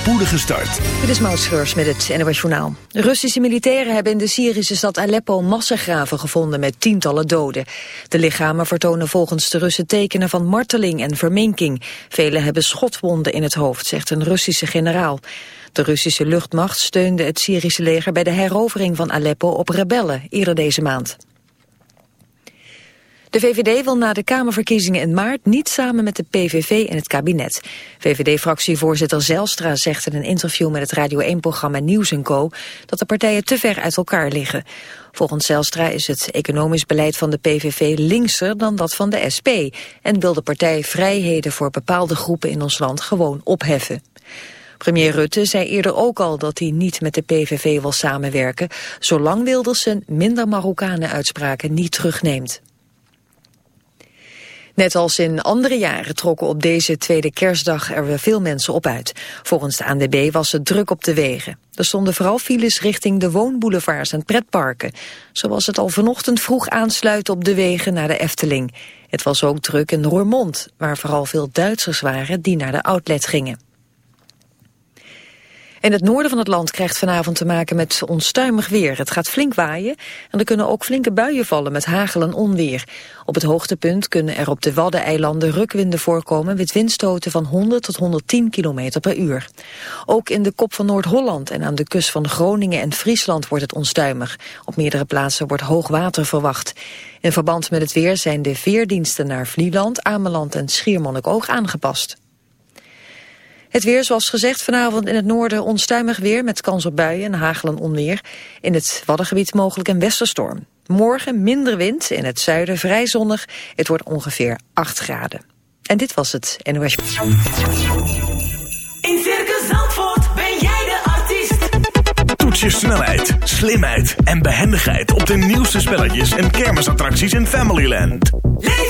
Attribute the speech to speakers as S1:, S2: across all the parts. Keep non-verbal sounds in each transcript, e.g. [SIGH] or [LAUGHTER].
S1: spoedige start.
S2: Dit is Maud met het NOS Journaal. Russische militairen hebben in de Syrische stad Aleppo massagraven gevonden met tientallen doden. De lichamen vertonen volgens de Russen tekenen van marteling en verminking. Velen hebben schotwonden in het hoofd, zegt een Russische generaal. De Russische luchtmacht steunde het Syrische leger bij de herovering van Aleppo op rebellen eerder deze maand. De VVD wil na de Kamerverkiezingen in maart niet samen met de PVV en het kabinet. VVD-fractievoorzitter Zelstra zegt in een interview met het Radio 1-programma Nieuws Co... dat de partijen te ver uit elkaar liggen. Volgens Zelstra is het economisch beleid van de PVV linkser dan dat van de SP... en wil de partij vrijheden voor bepaalde groepen in ons land gewoon opheffen. Premier Rutte zei eerder ook al dat hij niet met de PVV wil samenwerken... zolang Wildersen minder Marokkanen uitspraken niet terugneemt. Net als in andere jaren trokken op deze tweede kerstdag er weer veel mensen op uit. Volgens de ANWB was het druk op de wegen. Er stonden vooral files richting de woonboulevards en pretparken. Zoals het al vanochtend vroeg aansluiten op de wegen naar de Efteling. Het was ook druk in Roermond, waar vooral veel Duitsers waren die naar de outlet gingen. In het noorden van het land krijgt vanavond te maken met onstuimig weer. Het gaat flink waaien en er kunnen ook flinke buien vallen met hagel en onweer. Op het hoogtepunt kunnen er op de Waddeneilanden rukwinden voorkomen met windstoten van 100 tot 110 km per uur. Ook in de kop van Noord-Holland en aan de kust van Groningen en Friesland wordt het onstuimig. Op meerdere plaatsen wordt hoog water verwacht. In verband met het weer zijn de veerdiensten naar Vlieland, Ameland en Schiermonnikoog aangepast. Het weer zoals gezegd vanavond in het noorden onstuimig weer... met kans op buien en hagel en onweer. In het Waddengebied mogelijk een westerstorm. Morgen minder wind, in het zuiden vrij zonnig. Het wordt ongeveer 8 graden. En dit was het NOS.
S3: In Circus Zandvoort ben jij de artiest.
S1: Toets je snelheid, slimheid en behendigheid... op de nieuwste spelletjes en kermisattracties in Familyland.
S3: Leef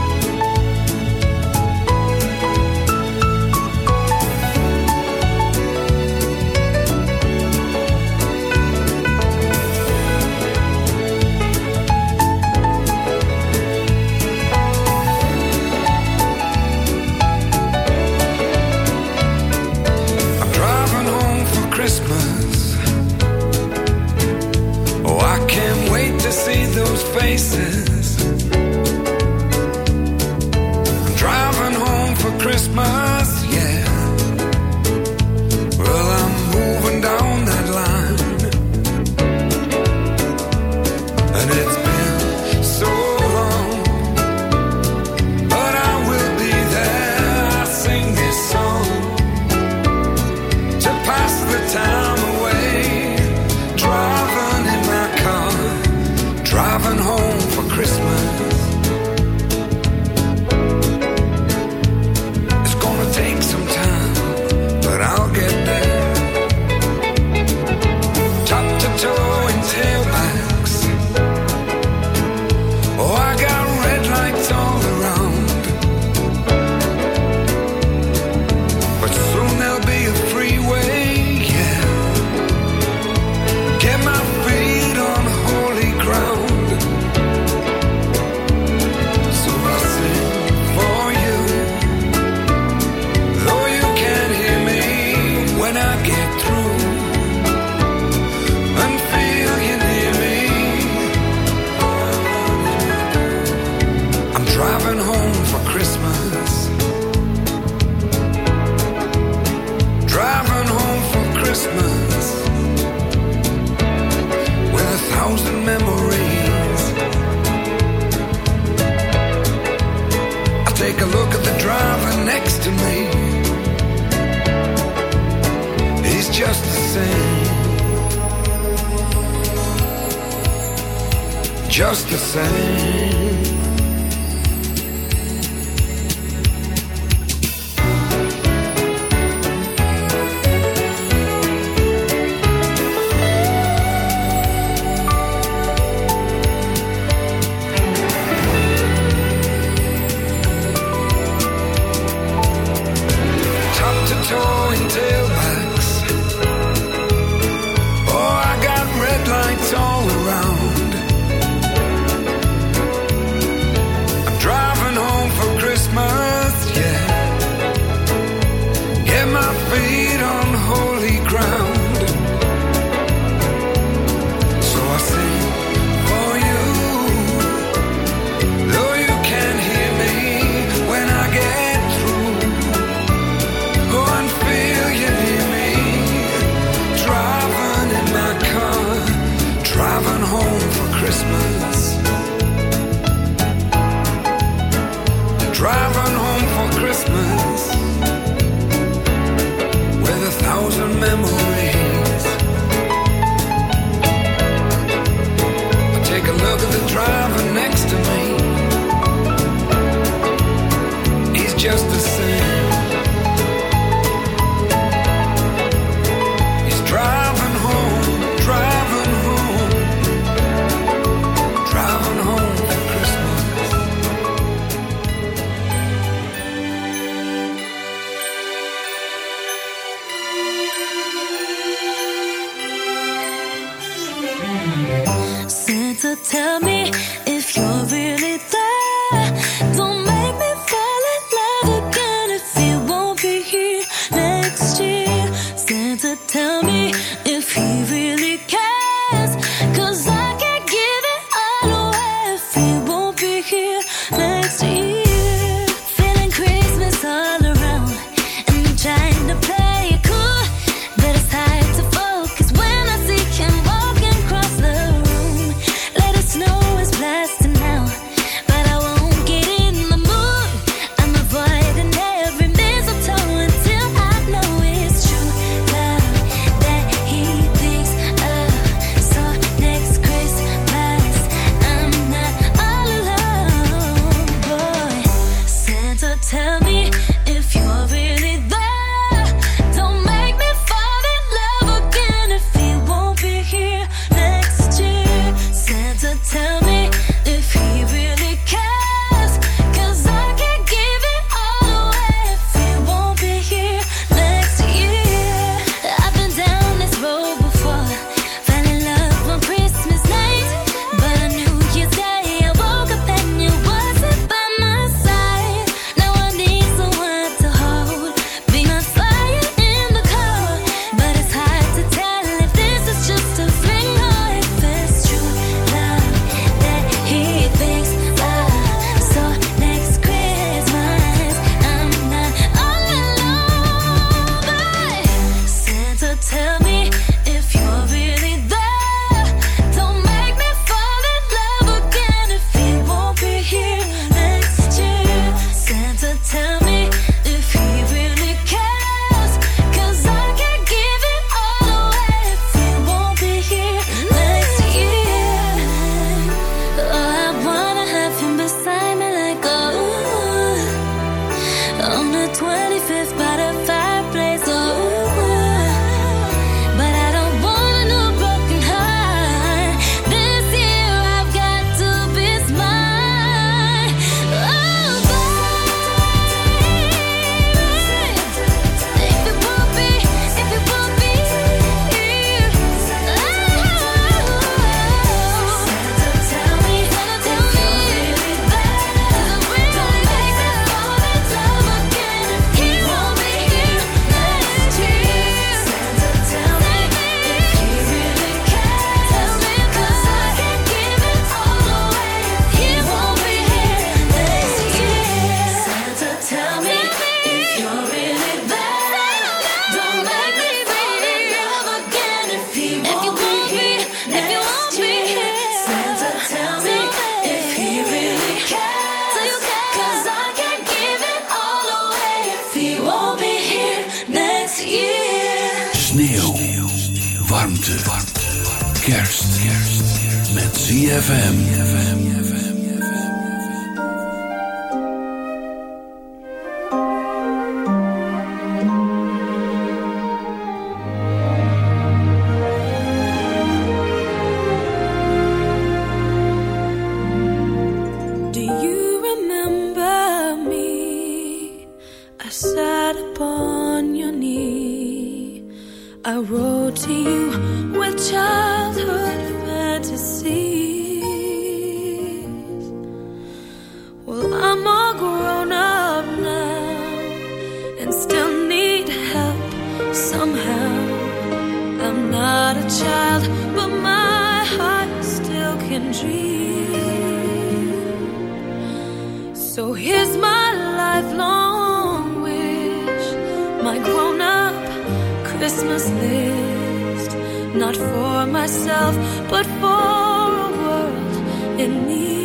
S4: Just the same.
S5: sat upon your knee. I wrote to you with childhood fantasy. Christmas list, not for myself, but for a world in need.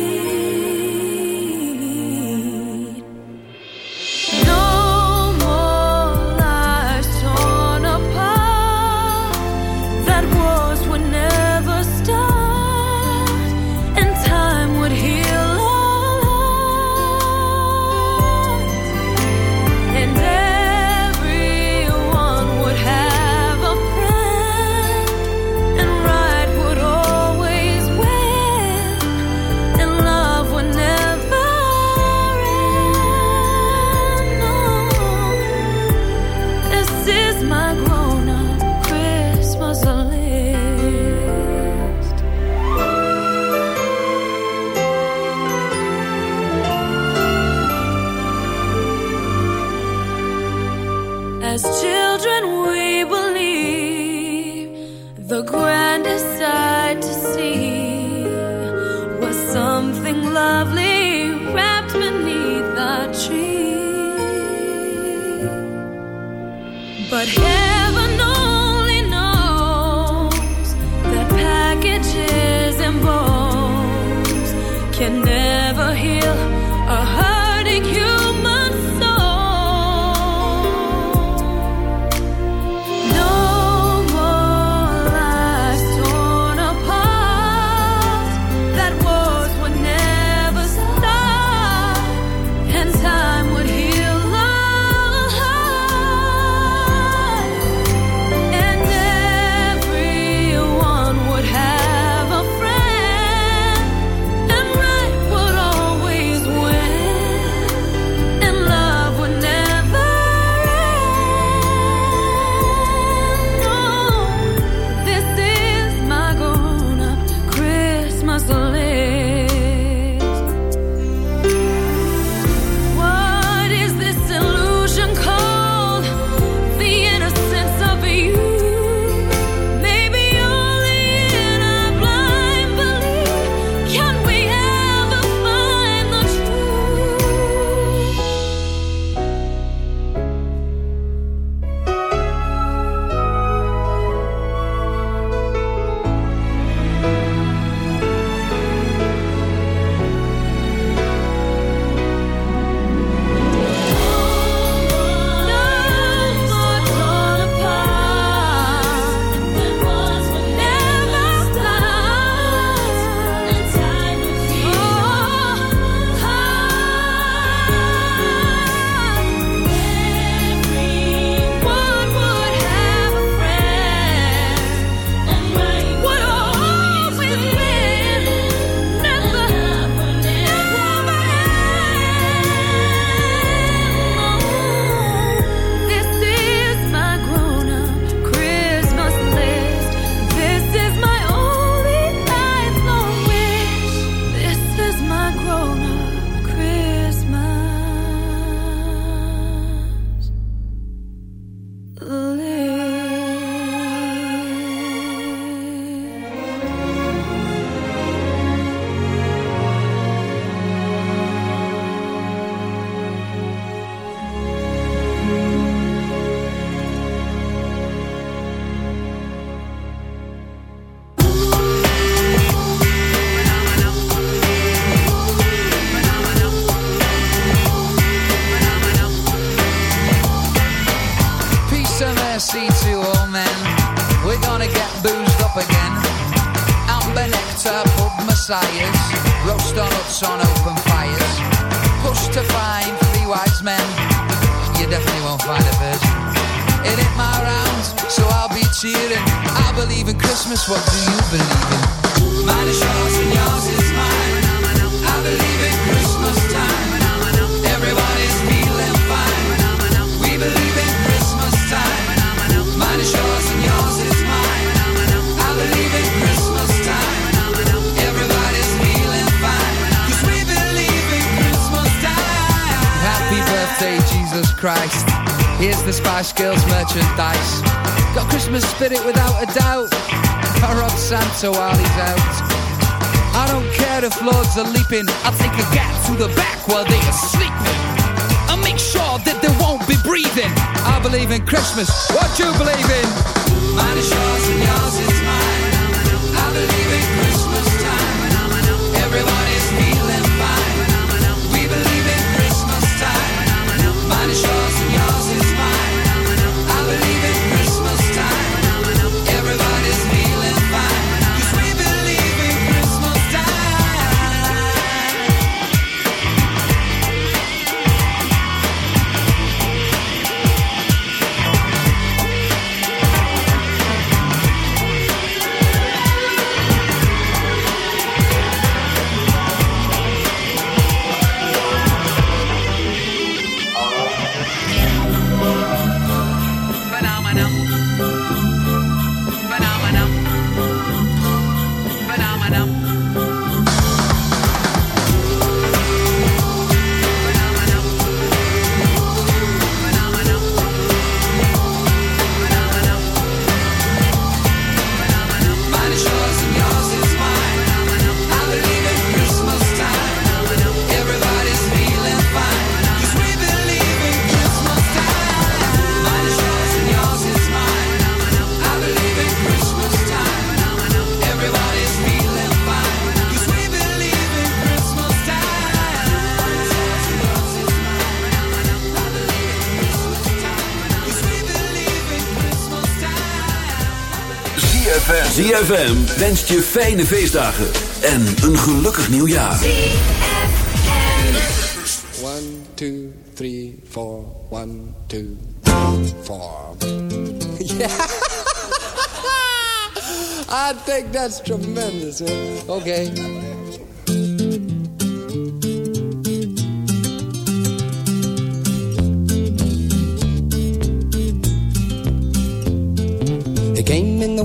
S5: can never heal. Christmas. What you
S6: ZFM. ZFM wenst je fijne feestdagen en een gelukkig nieuwjaar.
S7: One, two, three, four. One, two, four. [LAUGHS] yeah. [LAUGHS] I think that's tremendous. Okay.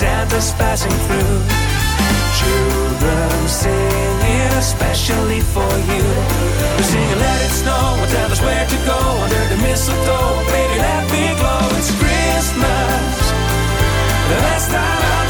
S8: Santa's passing through. Children singing, especially for you. They're singing, let it snow, and tell us where to go under the mistletoe. Baby, let me glow. It's Christmas, the last time of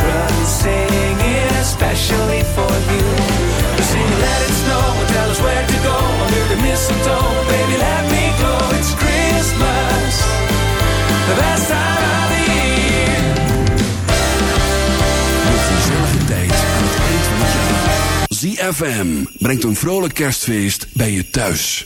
S9: singing, especially for you. They sing, let it snow, and tell us where to go under the mistletoe. Baby, let me go. It's Christmas, the best time of the year.
S10: Nog gezellige tijd aan het eind van het jaar. ZFM brengt een vrolijk kerstfeest bij je thuis.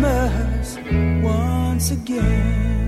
S9: Christmas
S11: once again.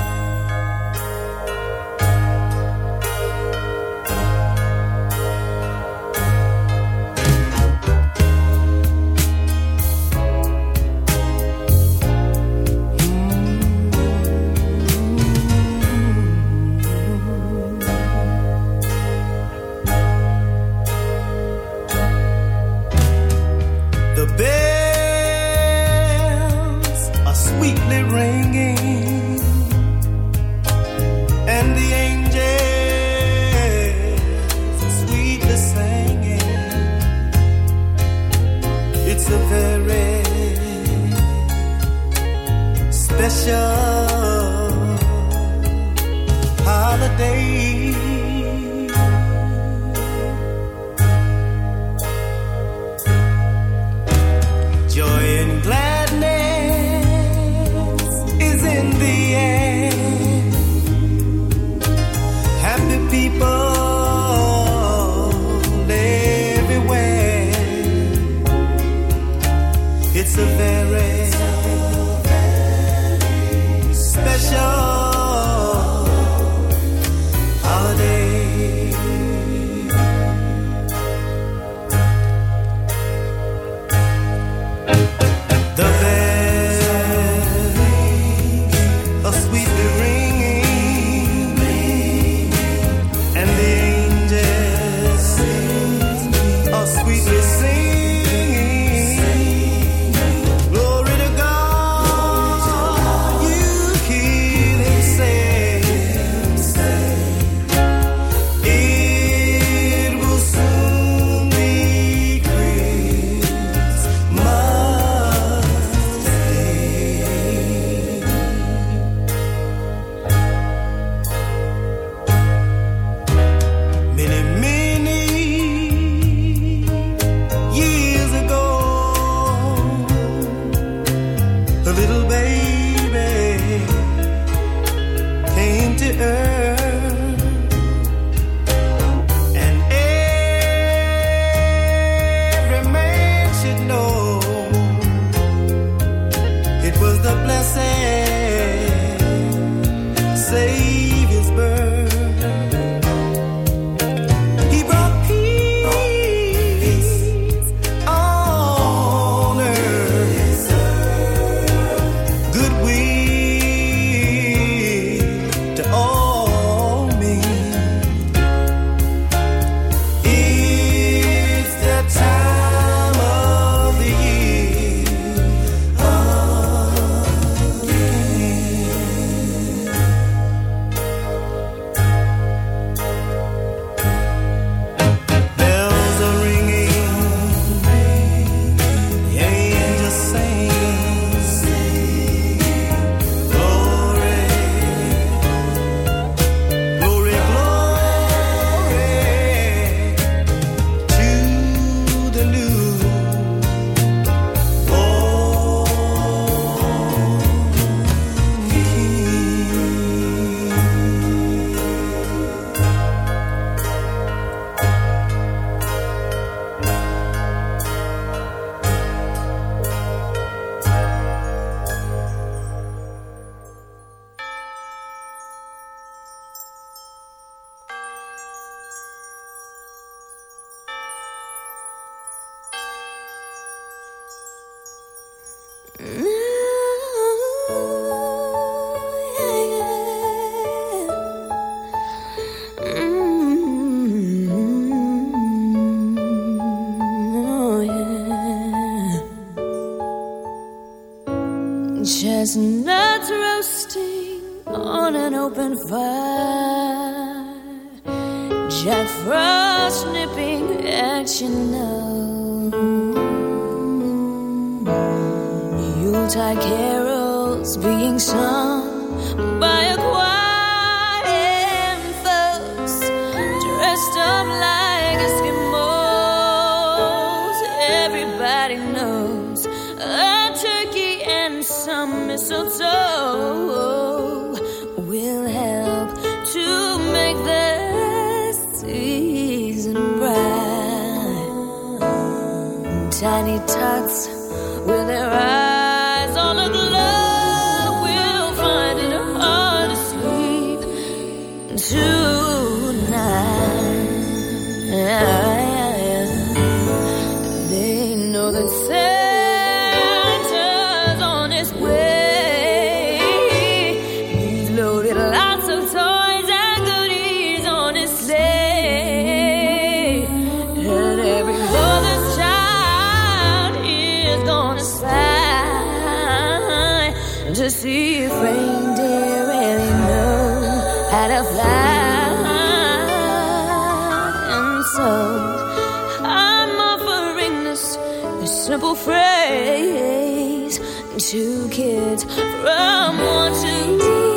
S5: simple phrase. Two kids from one to two.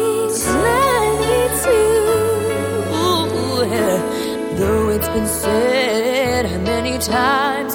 S5: Though it's been said many times.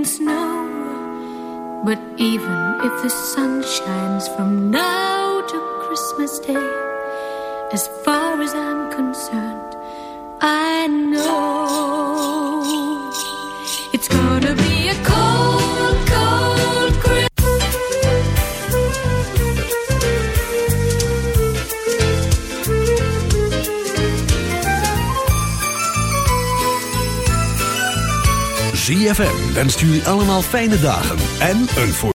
S11: snow. But even if the sun shines from now to Christmas Day,
S12: ZFM wenst je allemaal fijne dagen en een voor